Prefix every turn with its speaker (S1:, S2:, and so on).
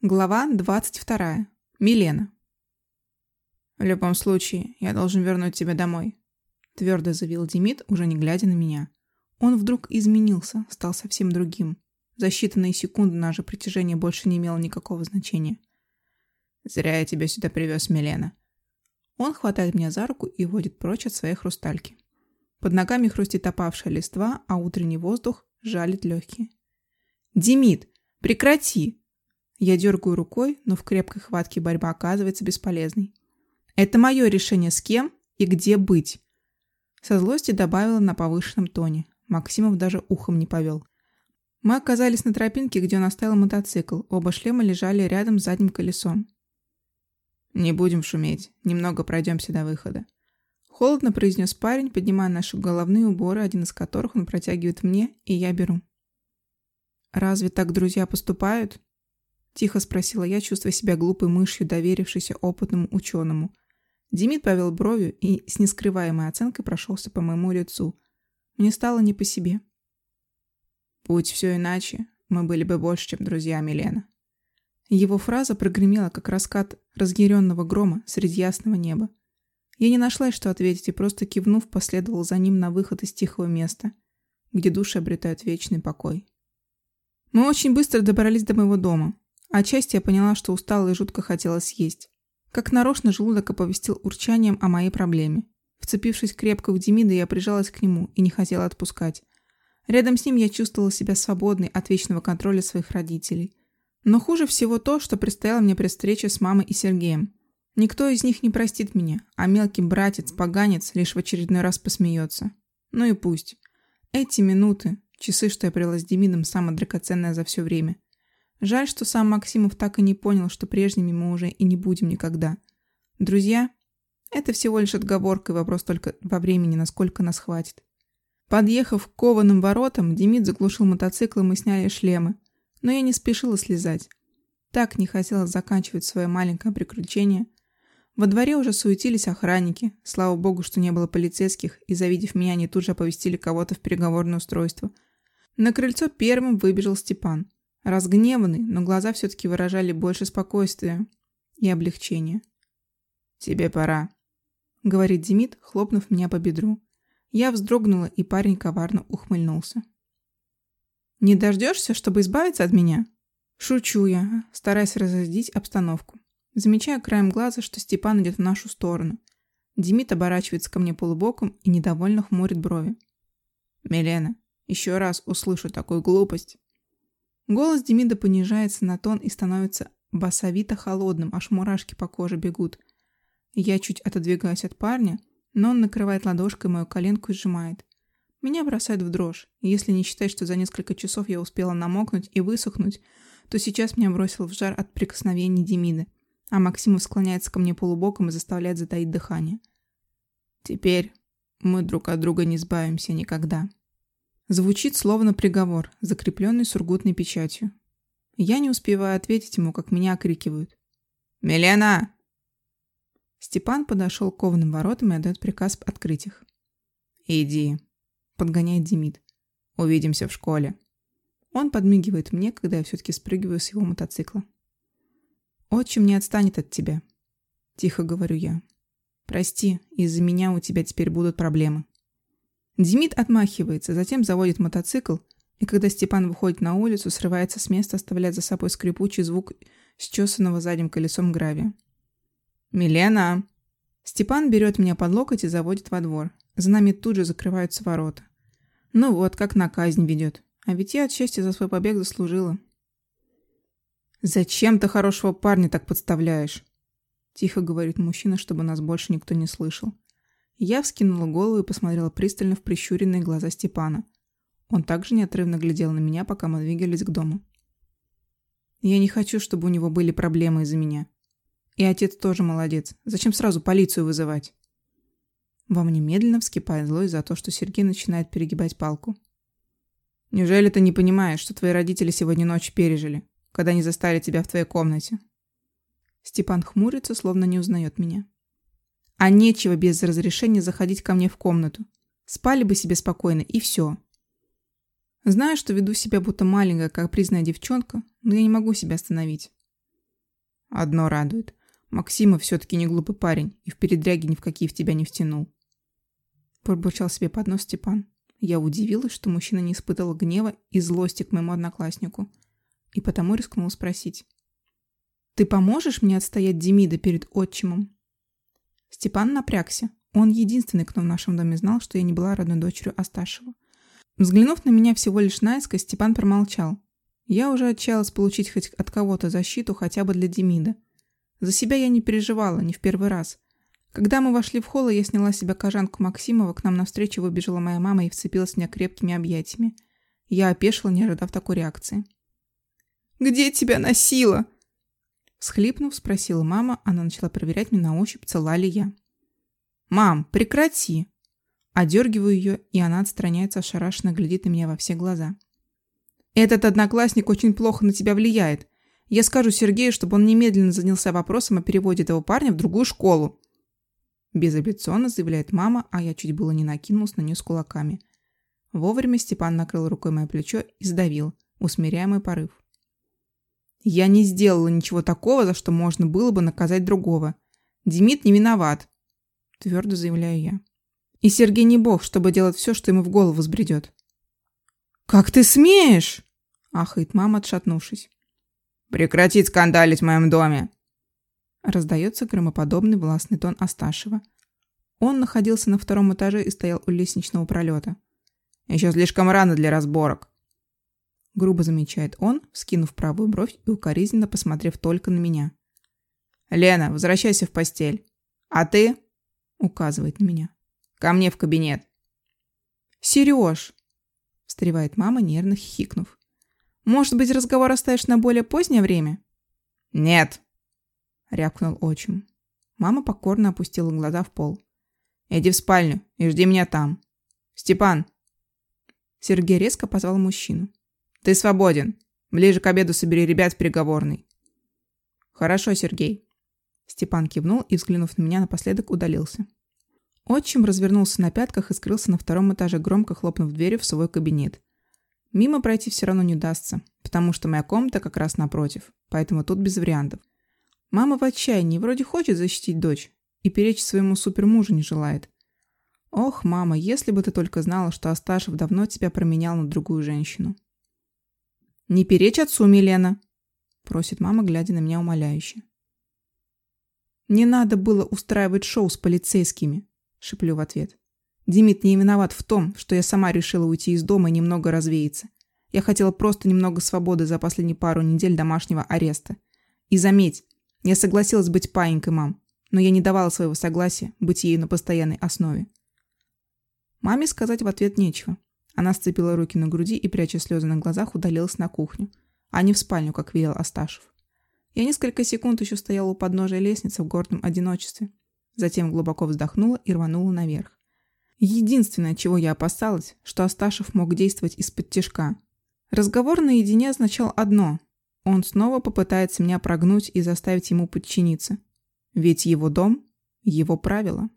S1: Глава 22. Милена. «В любом случае, я должен вернуть тебя домой», – твердо заявил Демид, уже не глядя на меня. Он вдруг изменился, стал совсем другим. За считанные секунды наше притяжение больше не имело никакого значения. «Зря я тебя сюда привез, Милена». Он хватает меня за руку и водит прочь от своей хрустальки. Под ногами хрустит опавшая листва, а утренний воздух жалит легкие. «Демид, прекрати!» Я дергаю рукой, но в крепкой хватке борьба оказывается бесполезной. Это мое решение с кем и где быть. Со злости добавила на повышенном тоне. Максимов даже ухом не повел. Мы оказались на тропинке, где он оставил мотоцикл. Оба шлема лежали рядом с задним колесом. «Не будем шуметь. Немного пройдемся до выхода». Холодно произнес парень, поднимая наши головные уборы, один из которых он протягивает мне, и я беру. «Разве так друзья поступают?» Тихо спросила я, чувствуя себя глупой мышью, доверившейся опытному ученому. Демид повел бровью и с нескрываемой оценкой прошелся по моему лицу. Мне стало не по себе. «Будь все иначе, мы были бы больше, чем друзья Милена». Его фраза прогремела, как раскат разъяренного грома среди ясного неба. Я не нашла, что ответить, и просто кивнув, последовал за ним на выход из тихого места, где души обретают вечный покой. Мы очень быстро добрались до моего дома. Отчасти я поняла, что устала и жутко хотела съесть. Как нарочно желудок оповестил урчанием о моей проблеме. Вцепившись крепко в Демида, я прижалась к нему и не хотела отпускать. Рядом с ним я чувствовала себя свободной от вечного контроля своих родителей. Но хуже всего то, что предстояло мне при встрече с мамой и Сергеем. Никто из них не простит меня, а мелкий братец, поганец, лишь в очередной раз посмеется. Ну и пусть. Эти минуты, часы, что я провела с Демидом, самое драгоценное за все время – Жаль, что сам Максимов так и не понял, что прежними мы уже и не будем никогда. Друзья, это всего лишь отговорка и вопрос только во времени, насколько нас хватит. Подъехав к кованым воротам, Демид заглушил мотоцикл, и мы сняли шлемы. Но я не спешила слезать. Так не хотела заканчивать свое маленькое приключение. Во дворе уже суетились охранники. Слава богу, что не было полицейских, и, завидев меня, они тут же оповестили кого-то в переговорное устройство. На крыльцо первым выбежал Степан. Разгневанный, но глаза все-таки выражали больше спокойствия и облегчения. «Тебе пора», — говорит Демид, хлопнув меня по бедру. Я вздрогнула, и парень коварно ухмыльнулся. «Не дождешься, чтобы избавиться от меня?» Шучу я, стараясь разрядить обстановку. Замечаю краем глаза, что Степан идет в нашу сторону. Демид оборачивается ко мне полубоком и недовольно хмурит брови. «Милена, еще раз услышу такую глупость, Голос Демида понижается на тон и становится басовито холодным, аж мурашки по коже бегут. Я чуть отодвигаюсь от парня, но он накрывает ладошкой мою коленку и сжимает. Меня бросает в дрожь, если не считать, что за несколько часов я успела намокнуть и высохнуть, то сейчас меня бросил в жар от прикосновений Демида, а Максимов склоняется ко мне полубоком и заставляет затаить дыхание. Теперь мы друг от друга не сбавимся никогда. Звучит словно приговор, закрепленный сургутной печатью. Я не успеваю ответить ему, как меня окрикивают. «Милена!» Степан подошел к кованым воротам и отдает приказ открыть их. «Иди», — подгоняет Демид. «Увидимся в школе». Он подмигивает мне, когда я все-таки спрыгиваю с его мотоцикла. «Отчим не отстанет от тебя», — тихо говорю я. «Прости, из-за меня у тебя теперь будут проблемы». Демид отмахивается, затем заводит мотоцикл, и когда Степан выходит на улицу, срывается с места, оставляя за собой скрипучий звук счесанного задним колесом гравия. «Милена!» Степан берет меня под локоть и заводит во двор. За нами тут же закрываются ворота. Ну вот, как на казнь ведет. А ведь я от счастья за свой побег заслужила. «Зачем ты хорошего парня так подставляешь?» Тихо говорит мужчина, чтобы нас больше никто не слышал. Я вскинула голову и посмотрела пристально в прищуренные глаза Степана. Он также неотрывно глядел на меня, пока мы двигались к дому. Я не хочу, чтобы у него были проблемы из-за меня. И отец тоже молодец. Зачем сразу полицию вызывать? Во мне медленно вскипает злость за то, что Сергей начинает перегибать палку. Неужели ты не понимаешь, что твои родители сегодня ночь пережили, когда они застали тебя в твоей комнате? Степан хмурится, словно не узнает меня. А нечего без разрешения заходить ко мне в комнату. Спали бы себе спокойно, и все. Знаю, что веду себя будто маленькая, как признанная девчонка, но я не могу себя остановить. Одно радует. Максима все-таки не глупый парень и в передряге ни в какие в тебя не втянул. Пробурчал себе под нос Степан. Я удивилась, что мужчина не испытывал гнева и злости к моему однокласснику. И потому рискнул спросить. «Ты поможешь мне отстоять Демида перед отчимом?» Степан напрягся. Он единственный, кто в нашем доме знал, что я не была родной дочерью Асташева. Взглянув на меня всего лишь наискось, Степан промолчал. Я уже отчаялась получить хоть от кого-то защиту, хотя бы для Демида. За себя я не переживала, не в первый раз. Когда мы вошли в холл, я сняла с себя кожанку Максимова, к нам навстречу выбежала моя мама и вцепилась в меня крепкими объятиями. Я опешила, не ожидав такой реакции. «Где тебя носила?» Схлипнув, спросила мама, она начала проверять меня на ощупь, цела ли я. «Мам, прекрати!» Одергиваю ее, и она отстраняется, ошарашенно глядит на меня во все глаза. «Этот одноклассник очень плохо на тебя влияет. Я скажу Сергею, чтобы он немедленно занялся вопросом о переводе этого парня в другую школу». Безапелляционно заявляет мама, а я чуть было не накинулась на нее с кулаками. Вовремя Степан накрыл рукой мое плечо и сдавил, усмиряя мой порыв. «Я не сделала ничего такого, за что можно было бы наказать другого. Демид не виноват», – твердо заявляю я. «И Сергей не бог, чтобы делать все, что ему в голову взбредет». «Как ты смеешь?» – ахает мама, отшатнувшись. «Прекратить скандалить в моем доме!» Раздается громоподобный властный тон Асташева. Он находился на втором этаже и стоял у лестничного пролета. «Еще слишком рано для разборок!» Грубо замечает он, скинув правую бровь и укоризненно посмотрев только на меня. «Лена, возвращайся в постель. А ты?» Указывает на меня. «Ко мне в кабинет». «Сереж!» Встревает мама, нервно хихикнув. «Может быть, разговор оставишь на более позднее время?» «Нет!» Рявкнул отчим. Мама покорно опустила глаза в пол. «Иди в спальню и жди меня там. Степан!» Сергей резко позвал мужчину. «Ты свободен. Ближе к обеду собери ребят в переговорной». «Хорошо, Сергей». Степан кивнул и, взглянув на меня, напоследок удалился. Отчим развернулся на пятках и скрылся на втором этаже, громко хлопнув дверью в свой кабинет. Мимо пройти все равно не удастся, потому что моя комната как раз напротив, поэтому тут без вариантов. Мама в отчаянии, вроде хочет защитить дочь и перечить своему супермужу не желает. Ох, мама, если бы ты только знала, что Асташев давно тебя променял на другую женщину. «Не перечь отцу, Милена!» – просит мама, глядя на меня умоляюще. «Не надо было устраивать шоу с полицейскими», – шеплю в ответ. «Димит не виноват в том, что я сама решила уйти из дома и немного развеяться. Я хотела просто немного свободы за последние пару недель домашнего ареста. И заметь, я согласилась быть паинькой, мам, но я не давала своего согласия быть ею на постоянной основе». Маме сказать в ответ нечего. Она сцепила руки на груди и, пряча слезы на глазах, удалилась на кухню, а не в спальню, как велел Асташев. Я несколько секунд еще стояла у подножия лестницы в гордом одиночестве. Затем глубоко вздохнула и рванула наверх. Единственное, чего я опасалась, что Асташев мог действовать из-под тяжка. Разговор наедине означал одно. Он снова попытается меня прогнуть и заставить ему подчиниться. Ведь его дом – его правила.